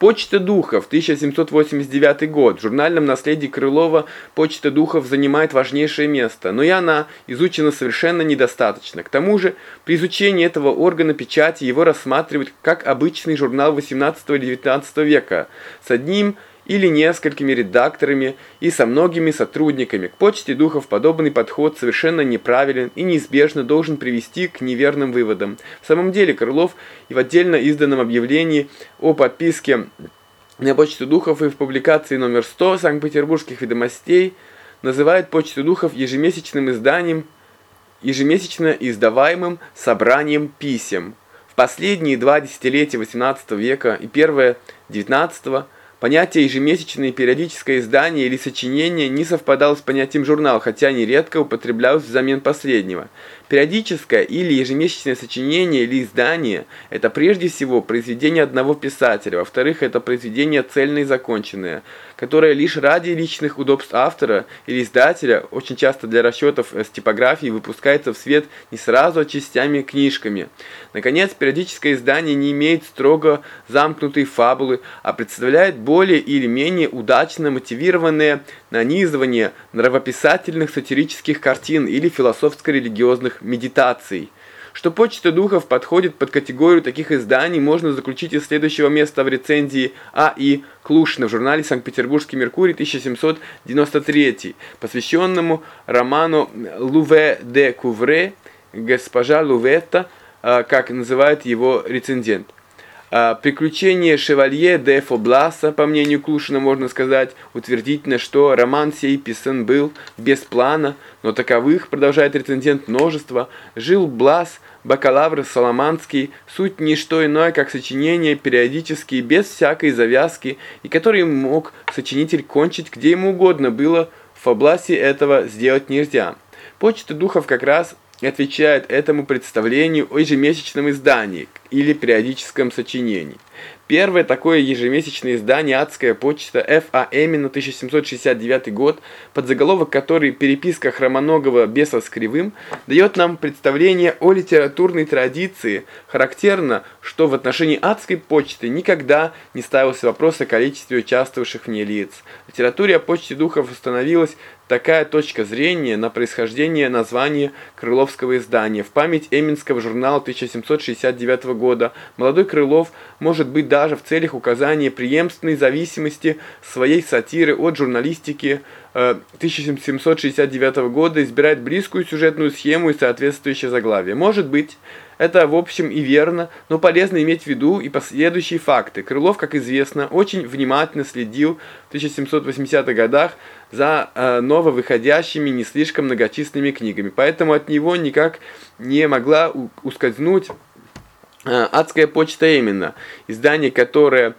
Почта духов, 1789 год. В журнальном наследии Крылова почта духов занимает важнейшее место, но и она изучена совершенно недостаточно. К тому же, при изучении этого органа печати его рассматривают как обычный журнал 18 или 19 века с одним или несколькими редакторами и со многими сотрудниками. К почте духов подобный подход совершенно неправилен и неизбежно должен привести к неверным выводам. В самом деле Крылов и в отдельно изданном объявлении о подписке на почту духов и в публикации номер 100 Санкт-Петербургских ведомостей называет почту духов ежемесячным изданием, ежемесячно издаваемым собранием писем. В последние два десятилетия XVIII века и первое XIX Понятие ежемесячное периодическое издание или сочинение не совпадало с понятием журнал, хотя нередко употреблялось взамен последнего. Периодическое или ежемесячное сочинение или издание – это прежде всего произведение одного писателя, во-вторых, это произведение цельное и законченное, которое лишь ради личных удобств автора или издателя, очень часто для расчетов с типографией, выпускается в свет не сразу, а частями книжками. Наконец, периодическое издание не имеет строго замкнутой фабулы, а представляет более или менее удачно мотивированное нанизывание нравописательных сатирических картин или философско-религиозных медитаций. Что почта духов подходит под категорию таких изданий, можно заключить из следующего места в рецензии А. И. Клушина в журнале «Санкт-Петербургский Меркурий» 1793, посвященному роману Луве де Кувре «Госпожа Луветта», а, как называет его рецензент. А, приключения шевалье де Фобласа, по мнению Клушина, можно сказать утвердительно, что роман сей писан был без плана, но таковых, продолжает рецензент, множество. Жил Блас, бакалавр Соломанский, суть не что иное, как сочинение периодические, без всякой завязки, и который мог сочинитель кончить где ему угодно было, в Фобласе этого сделать нельзя. Почта духов как раз отвечает этому представлению о ежемесячном издании или периодическом сочинении. Первое такое ежемесячное издание «Адская почта» Ф.А. Эмина, 1769 год, под заголовок который «Переписка Хромоногова беса с кривым», дает нам представление о литературной традиции. Характерно, что в отношении «Адской почты» никогда не ставился вопрос о количестве участвовавших в ней лиц. В литературе о почте духов установилась такая точка зрения на происхождение названия крыловского издания. В память Эминского журнала 1769 года молодой Крылов может быть даже в целях указания преемственной зависимости своей сатиры от журналистики 1769 э, года избирает близкую сюжетную схему и соответствующее заглавие. Может быть, это в общем и верно, но полезно иметь в виду и последующие факты. Крылов, как известно, очень внимательно следил в 1780-х годах за э, нововыходящими не слишком многочисленными книгами, поэтому от него никак не могла ускользнуть «Адская почта» именно, издание, которое...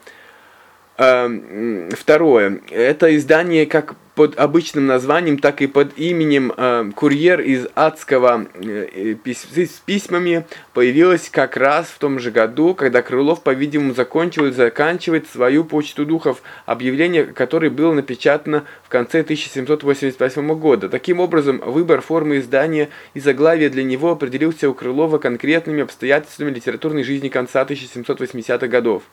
Э, второе, это издание как под обычным названием, так и под именем э, «Курьер из адского» э, пис с письмами появилась как раз в том же году, когда Крылов, по-видимому, закончил и заканчивает свою почту духов, объявление которое было напечатано в конце 1788 года. Таким образом, выбор формы издания и заглавия для него определился у Крылова конкретными обстоятельствами литературной жизни конца 1780-х годов.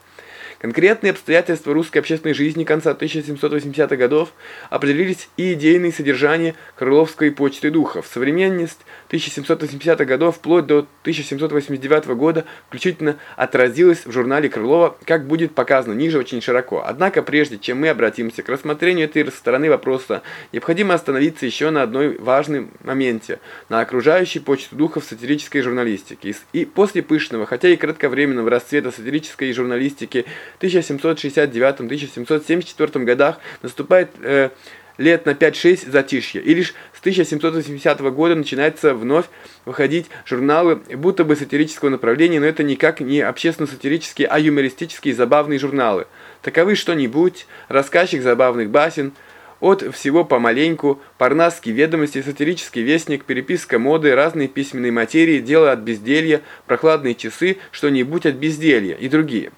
Конкретные обстоятельства русской общественной жизни конца 1780-х годов определились и идейные содержания Крыловской почты духов. Современность 1780-х годов вплоть до 1789 года включительно отразилась в журнале Крылова, как будет показано ниже очень широко. Однако прежде чем мы обратимся к рассмотрению этой стороны вопроса, необходимо остановиться еще на одной важной моменте, на окружающей почту духов сатирической журналистики. И после пышного, хотя и кратковременного расцвета сатирической журналистики 1769-1774 годах наступает э, лет на 5-6 затишье, и лишь с 1780 года начинается вновь выходить журналы будто бы сатирического направления, но это никак не общественно-сатирические, а юмористические забавные журналы. Таковы что-нибудь, рассказчик забавных басен, от всего помаленьку, парнасские ведомости, сатирический вестник, переписка моды, разные письменные материи, дело от безделья, прохладные часы, что-нибудь от безделья и другие.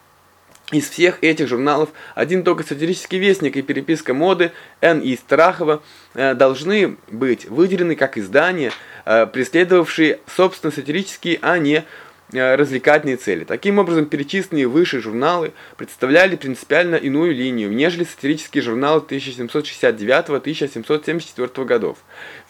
Из всех этих журналов один только сатирический вестник и переписка моды Н. И. Страхова э, должны быть выделены как издания, э, преследовавшие собственно сатирические, а не развлекательные цели. Таким образом, перечисленные выше журналы представляли принципиально иную линию, нежели сатирические журналы 1769-1774 годов.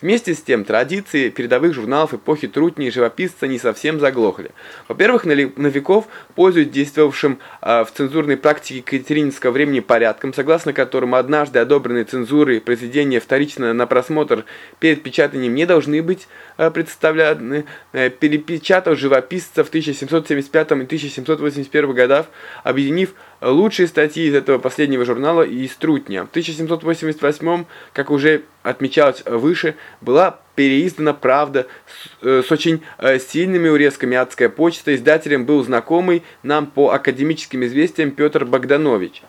Вместе с тем, традиции передовых журналов эпохи Трутни и живописца не совсем заглохли. Во-первых, Новиков, пользуясь действовавшим э, в цензурной практике катерининского времени порядком, согласно которому однажды одобренные цензурой произведения вторично на просмотр перед печатанием не должны быть э, представлены, перепечатал живописца в 1775 и 1781 годах, объединив лучшие статьи из этого последнего журнала и из Трутня. В 1788, как уже отмечалось выше, была переиздана «Правда» с, э, с очень э, сильными урезками «Адская почта». Издателем был знакомый нам по академическим известиям Петр Богданович.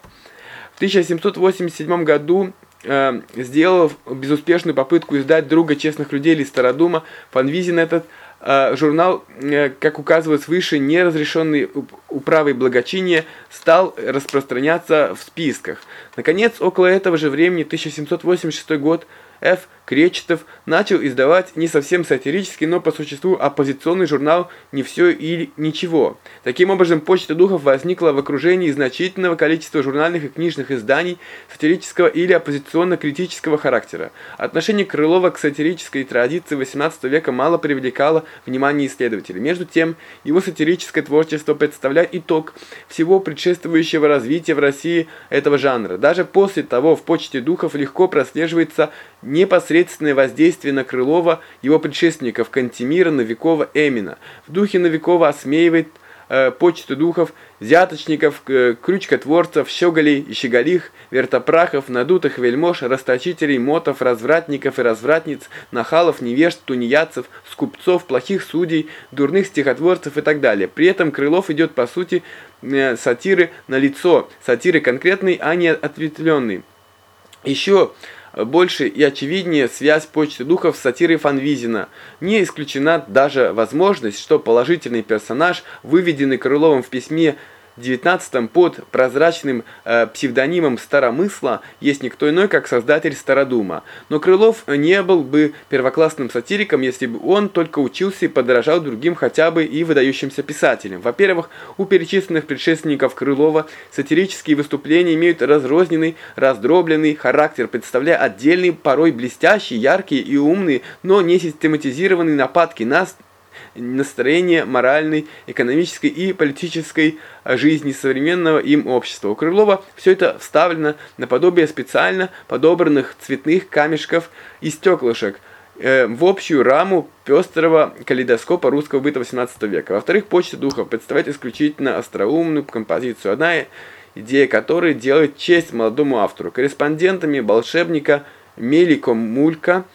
В 1787 году э, сделал безуспешную попытку издать «Друга честных людей» или «Стародума», Фанвизин этот журнал, э, как указывалось выше, неразрешенный управой благочиния, стал распространяться в списках. Наконец, около этого же времени, 1786 год, Ф. Кречетов начал издавать не совсем сатирический, но по существу оппозиционный журнал «Не все или ничего». Таким образом, Почта Духов возникла в окружении значительного количества журнальных и книжных изданий сатирического или оппозиционно-критического характера. Отношение Крылова к сатирической традиции XVIII века мало привлекало внимание исследователей. Между тем, его сатирическое творчество представляет итог всего предшествующего развития в России этого жанра. Даже после того в Почте Духов легко прослеживается непосредственное воздействие на Крылова, его предшественников Кантемира, Новикова, Эмина. В духе Новикова осмеивает э, почту духов, взяточников, э, крючкотворцев, щеголей и щеголих, вертопрахов, надутых вельмож, расточителей, мотов, развратников и развратниц, нахалов, невежд, тунеядцев, скупцов, плохих судей, дурных стихотворцев и так далее. При этом Крылов идет по сути э, сатиры на лицо, сатиры конкретной, а не ответвленной. Еще больше и очевиднее связь почты духов с сатирой Фанвизина. Не исключена даже возможность, что положительный персонаж, выведенный Крыловым в письме 19 под прозрачным э, псевдонимом Старомысла есть никто иной, как создатель Стародума. Но Крылов не был бы первоклассным сатириком, если бы он только учился и подражал другим хотя бы и выдающимся писателям. Во-первых, у перечисленных предшественников Крылова сатирические выступления имеют разрозненный, раздробленный характер, представляя отдельные, порой блестящие, яркие и умные, но не систематизированные нападки на настроение моральной, экономической и политической жизни современного им общества. У Крылова все это вставлено наподобие специально подобранных цветных камешков и стеклышек э, в общую раму пестрого калейдоскопа русского быта XVIII века. Во-вторых, почта духов представляет исключительно остроумную композицию, одна идея которой делает честь молодому автору. Корреспондентами волшебника Мелико Мулька –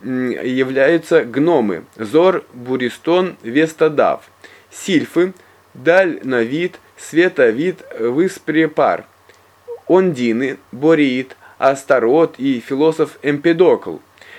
являются гномы Зор, Буристон, Вестадав, Сильфы, Дальновид, Световид, Выспрепар, Ондины, Бориит, Астарот и философ Эмпедокл.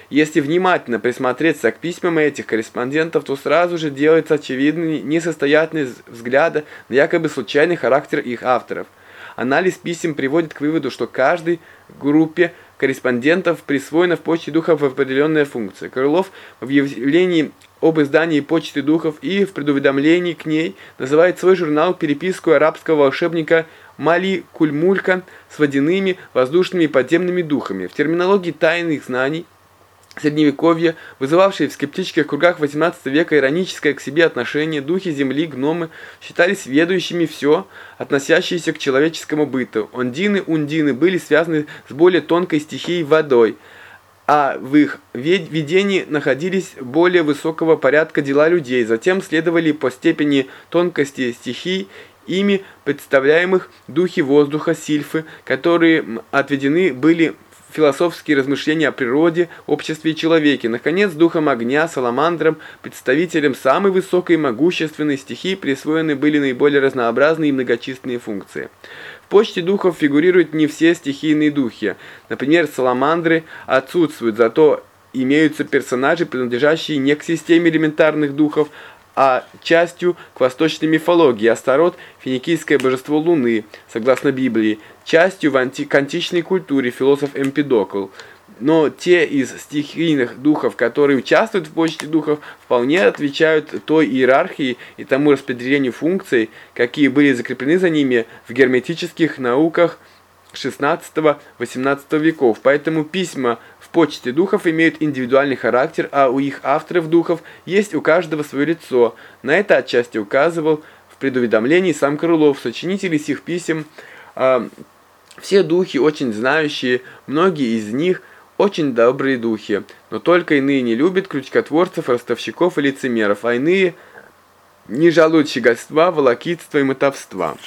Если внимательно присмотреться к письмам этих корреспондентов, то сразу же делается очевидной несостоятельность взгляда на якобы случайный характер их авторов. Анализ писем приводит к выводу, что каждой группе корреспондентов присвоена в почте духов определенная функция. Крылов в объявлении об издании почты духов и в предуведомлении к ней называет свой журнал переписку арабского волшебника Мали Кульмулька с водяными, воздушными и подземными духами. В терминологии тайных знаний – Средневековье, вызывавшие в скептических кругах XVIII века ироническое к себе отношение, духи земли, гномы считались ведущими все, относящееся к человеческому быту. Ондины, ундины были связаны с более тонкой стихией водой, а в их видении находились более высокого порядка дела людей. Затем следовали по степени тонкости стихий ими представляемых духи воздуха, сильфы, которые отведены были философские размышления о природе, обществе и человеке. Наконец, духом огня, саламандром, представителем самой высокой и могущественной стихии присвоены были наиболее разнообразные и многочисленные функции. В почте духов фигурируют не все стихийные духи. Например, саламандры отсутствуют, зато имеются персонажи, принадлежащие не к системе элементарных духов, а частью к восточной мифологии. Астарот – финикийское божество Луны, согласно Библии, частью в анти к античной культуре философ Эмпидокл. но те из стихийных духов, которые участвуют в почте духов, вполне отвечают той иерархии и тому распределению функций, какие были закреплены за ними в герметических науках 16-18 веков. Поэтому письма в почте духов имеют индивидуальный характер, а у их авторов духов есть у каждого свое лицо. На это отчасти указывал в предуведомлении сам Крылов, сочинитель сих писем. Э, все духи очень знающие, многие из них очень добрые духи, но только иные не любят крючкотворцев, ростовщиков и лицемеров, а иные не жалуют щегольства, волокитства и мотовства.